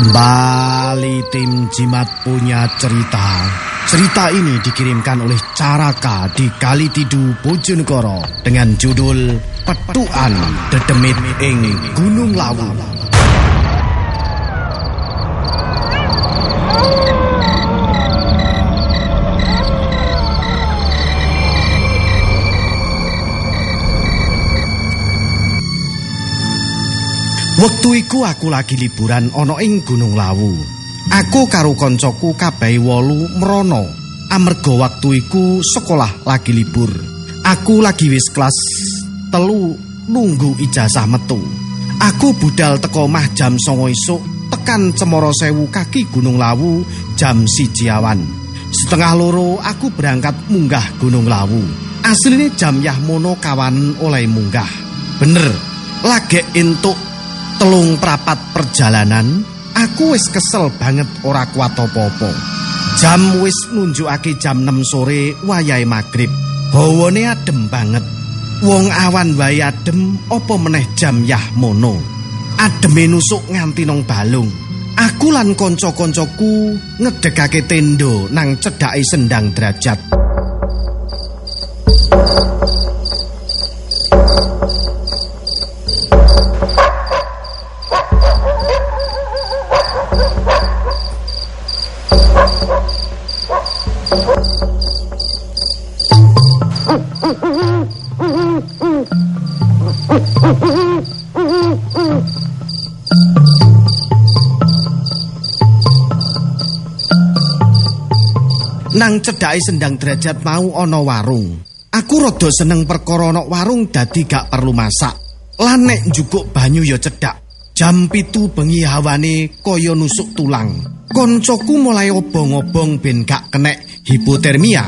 Kembali tim Jimat punya cerita. Cerita ini dikirimkan oleh Caraka di Kalitidu Bojonegoro dengan judul Petuan Dedemit ing Gunung Lawu. Wektu iku aku lagi liburan ana ing Gunung Lawu. Aku karo koncoku kabeh wolu mrono. Amarga waktu iku sekolah lagi libur. Aku lagi wis kelas telu nunggu ijazah metu. Aku budal teko omah jam songo isuk tekan Cemoro Sewu kaki Gunung Lawu jam siji awan. Setengah loro aku berangkat munggah Gunung Lawu. Asline jam yah mono kawan oleh munggah. Bener, lagi entuk telung prapat perjalanan, aku wis kesel banget ora kuat apa-apa. Jam wis nunjukake jam 6 sore wayahe magrib. Hawane adem banget. Wong awan wae adem apa meneh jam yah mono. Ademe nusuk nganti nang balung. Aku lan kanca-kancaku ngedegake tendo nang cedhake sendang derajat. Cedhake sendang derajat mau ana warung. Aku rada seneng perkara ana warung dadi gak perlu masak. Lan nek banyu ya cedhak. Jam pitu bengi hawane kaya nusuk tulang. Koncoku mulai obong-obong ben gak kenek hipotermia.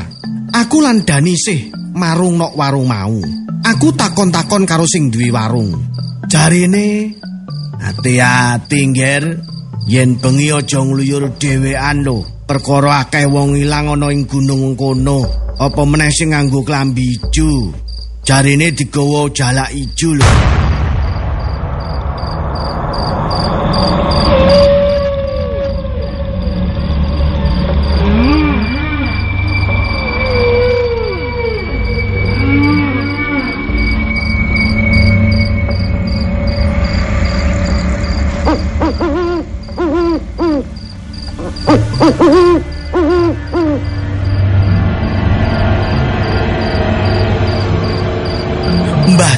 Aku lan Dani sih marung nok warung mau. Aku takon-takon karo sing duwe warung. Jarine hati-hati ngger yen bengi aja ngluyur dhewean lho. Perkara akeh wong ilang ana ing gunung kono. Apa meneh sing nganggo klambi ijo? Jarine digawa jalak ijo lho Mbah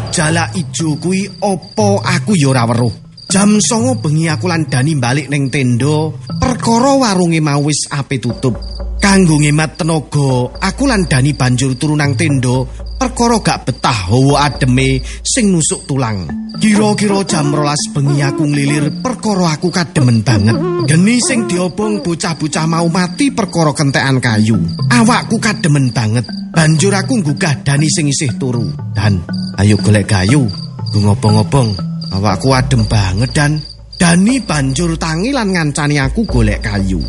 Jala Ijo kuwi opo aku ya ora weruh. Jam songo bengi aku lan Dani balik ning tenda, perkara warunge mau wis ape tutup. Kanggo ngemat tenaga, aku lan Dani banjur turu nang tenda, perkara gak betah hawa ademe sing nusuk tulang. Kira-kira jam rolas bengi aku nglilir, perkara aku kademen banget. Geni sing diobong bocah-bocah mau mati perkara kentekan kayu. Awakku kademen banget. Banjur aku nggugah Dani sing isih turu. Dan ayo golek kayu. Gu ngobong-ngobong. Awakku adem banget dan Dani banjur tangi lan ngancani aku golek kayu.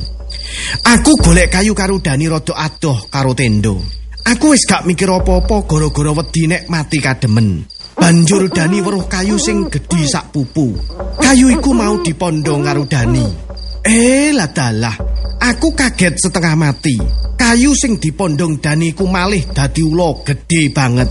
Aku golek kayu karo Dani rada adoh karo tendo. Aku wis gak mikir apa-apa gara-gara wedi nek mati kademen. Banjur Dani weruh kayu sing gedhi sak pupu. Kayu iku mau dipondong karo Dani. Eh lah dalah, aku kaget setengah mati. Kayu sing dipondong Dani ku malih dadi ula gedhe banget.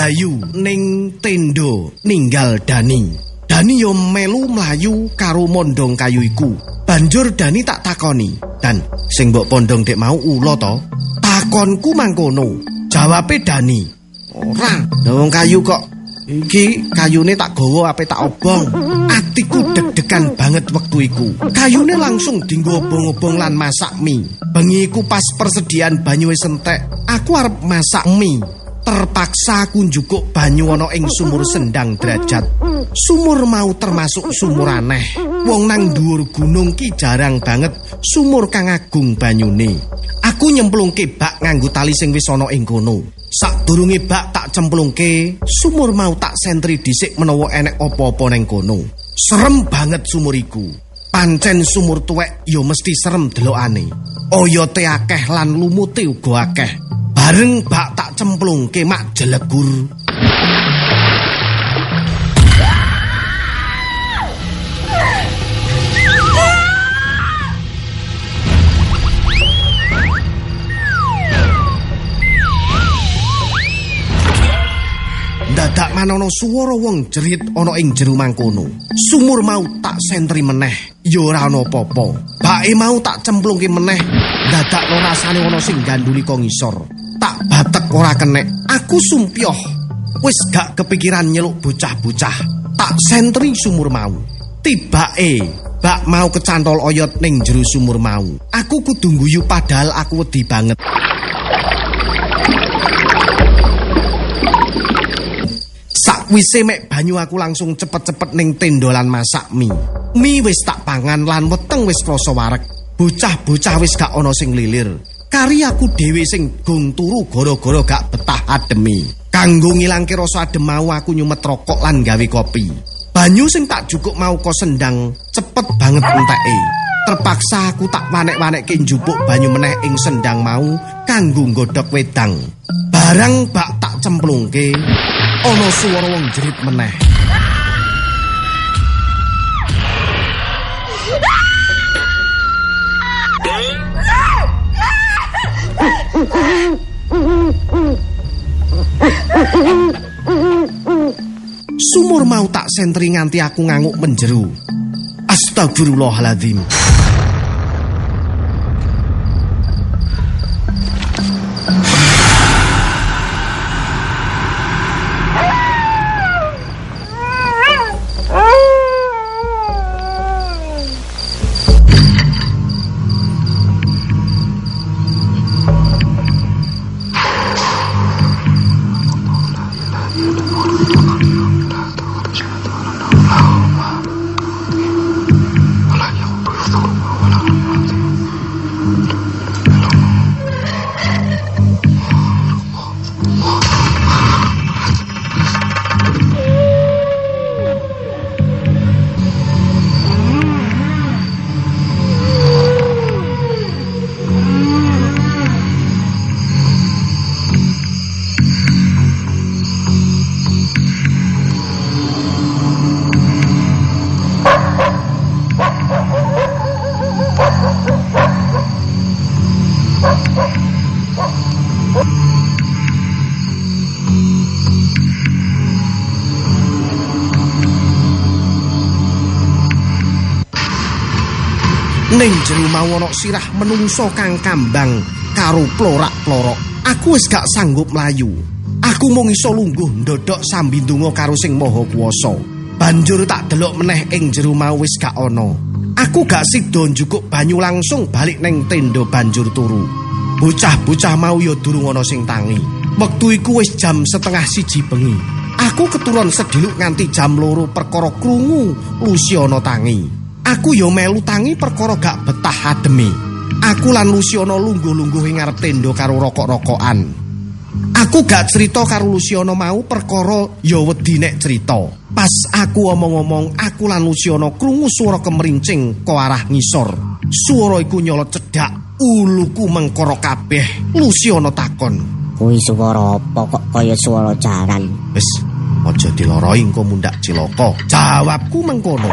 Mlayu ning tendo ninggal Dani. Dani yo melu mlayu karo mondong kayu iku. Banjur Dani tak takoni, "Dan sing mbok pondong dek mau ula to?" Takonku mangkono. Jawabe Dani, "Ora, wong kayu kok iki kayune tak gawa ape tak obong." Atiku deg-degan banget wektu iku. Kayune langsung dinggo obong-obong lan masak mie. Bengi iku pas persediaan banyu wis entek, aku arep masak mie. Terpaksa aku njukuk banyu ana ing sumur sendang derajat. Sumur mau termasuk sumur aneh. Wong nang dhuwur gunung ki jarang banget sumur kang agung banyune. Aku nyemplungke bak nganggo tali sing wis ana ing kono. Sadurunge bak tak cemplungke, sumur mau tak sentri dhisik menawa enek apa-apa ning kono. Serem banget sumur iku. Pancen sumur tuwek ya mesti serem delokane. Oyote akeh lan lumute uga akeh. Bareng bak tak cemplungke mak jelegur. Dadak manono swara wong jerit ana ing jero mangkono. Sumur mau tak sentri meneh, ya ora ana apa-apa. Mau tak cemplungke meneh, dadak lo rasane ana sing ganduli kok ngisor. Tak batek ora kenek. Aku sumpyoh. Wis gak kepikiran nyeluk bocah-bocah. Tak sentri sumur mau. Tibake bak mau kecantol oyot ning jero sumur mau. Aku kudu guyu padahal aku wedi banget. Sakwise mek banyu aku langsung cepet-cepet ning tendolan masak mie. Mie wis tak pangan lan weteng wis krasa wareg. Bocah-bocah wis gak ana sing lilir. Kari aku dhewe sing gung turu gara-gara gak betah ademi. Kanggo ngilangke rasa adem mau aku nyumet rokok lan gawe kopi. Banyu sing tak jukuk mau kok sendang cepet banget enteke. Terpaksa aku tak wanek-wanekke njupuk banyu meneh ing sendang mau kanggo nggodhog wedang. Barang bak tak cemplungke, ana swara wong jerit meneh. Sumur mau tak sentri nganti aku nganguk menjeru. Astagfirullahaladzim. Ning jero mau ana sirah menungso kang kambang karo plorak-plorok. Aku wis gak sanggup mlayu. Aku mung iso lungguh ndodhok sambi ndonga karo sing maha kuwasa. Banjur tak delok meneh ing jero mau wis gak ana. Aku gak sida njukuk banyu langsung balik ning tenda banjur turu. Bocah-bocah mau ya durung ana sing tangi. Wektu iku wis jam setengah siji bengi. Aku keturun sediluk nganti jam loro perkara krungu Luciana tangi. Aku ya melu tangi perkara gak betah ademi. Aku lan Luciana lungguh-lungguh ing ngarep tenda karo rokok-rokokan. Aku gak cerita karo Luciana mau perkara ya wedi nek cerita. Pas aku omong-omong, aku lan Luciana krungu swara kemerincing ke arah ngisor. Swara iku nyolot cedhak, uluku mengkoro kabeh. Luciana takon. Kuwi swara apa kok kaya swara jaran? Wis, aja diloroi engko mundak cilaka. Jawabku mengkono.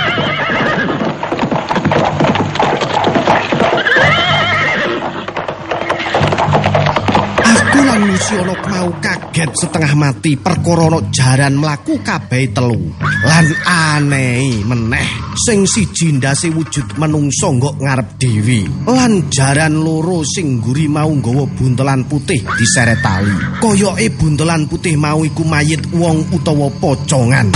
Lan Luciana mau kaget setengah mati perkara ana jaran mlaku kabeh telu. Lan aneh meneh sing siji ndase wujud menungso nggok ngarep dewi. Lan jaran loro sing ngguri mau nggawa buntelan putih diseret tali. Koyoke buntelan putih mau iku mayit wong utawa pocongan.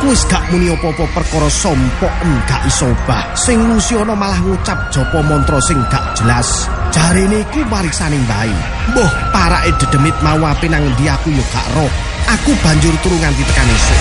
Aku wis gak muni apa-apa perkara sompok gak iso obah. Sing Lusiono malah ngucap japa mantra sing gak jelas. Jarene iku mariksane bae. Mbah, parake dedemit mau ape nang endi aku yo gak roh. Aku banjur turu nganti tekan esuk.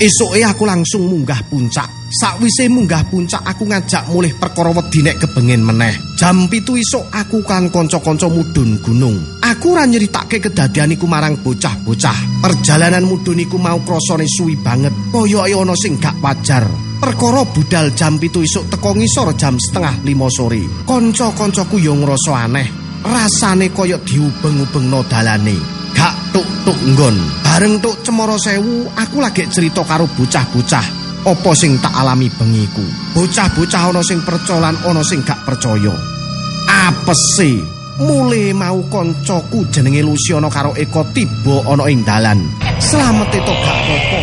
Esuke aku langsung munggah puncak. Sakwise munggah puncak aku ngajak mulih perkara wedi nek kebengen meneh. Jam pitu isuk aku kan kanca-kanca mudhun gunung. Aku ora nyeritake kedadian iku marang bocah-bocah. Perjalanan mudhun iku mau krasane suwi banget, kaya ana sing gak wajar. Perkara budal jam pitu isuk teko ngisor jam setengah lima sore. Kanca-kancaku yo ngrasa aneh. Rasane kaya diubeng-ubengno dalane. Gak tuk-tuk nggon. Bareng tuk cemara sewu, aku lagi cerita karo bocah-bocah. Apa sing tak alami bengiku? Bocah-bocah ana sing percaya lan ana sing gak percaya. Apese? Mule mau koncoku jenenge Luciano karo Eko tiba ana ing dalan. Slamete to gak apa-apa.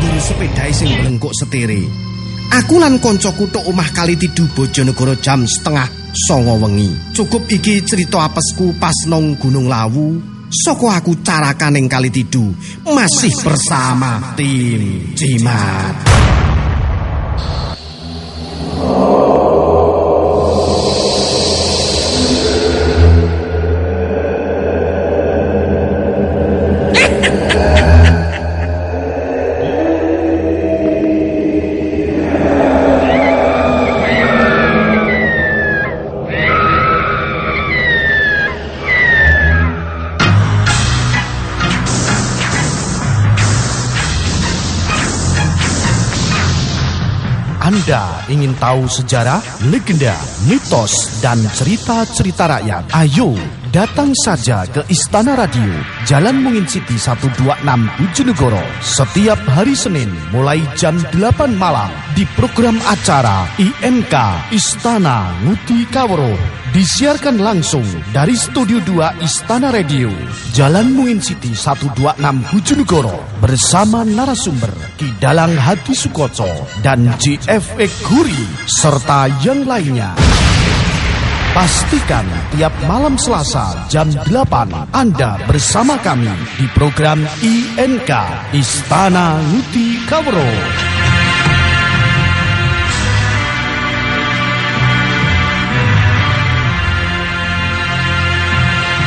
Ndur sepedahe sing blengkuk setire. Aku lan koncoku tok omah kali tidu Bojonegoro jam setengah songo wengi. Cukup iki cerita apesku pas nong Gunung Lawu. Soko aku carakan ing kali tidu masih bersama tim Jimat. Tahu sejarah, legenda, mitos, dan cerita-cerita rakyat? Ayo, datang saja ke Istana Radio, Jalan Mungin City 126 Bojonegoro, setiap hari Senin mulai jam 8 malam di program acara INK Istana Ngudi Kaworo. Disiarkan langsung dari Studio 2 Istana Radio, Jalan Mungin City 126 Bojonegoro bersama narasumber Kidalang Hadi Sukoco dan JFE Guri serta yang lainnya. Pastikan tiap malam Selasa jam 8 Anda bersama kami di program INK Istana Nuti Kawro.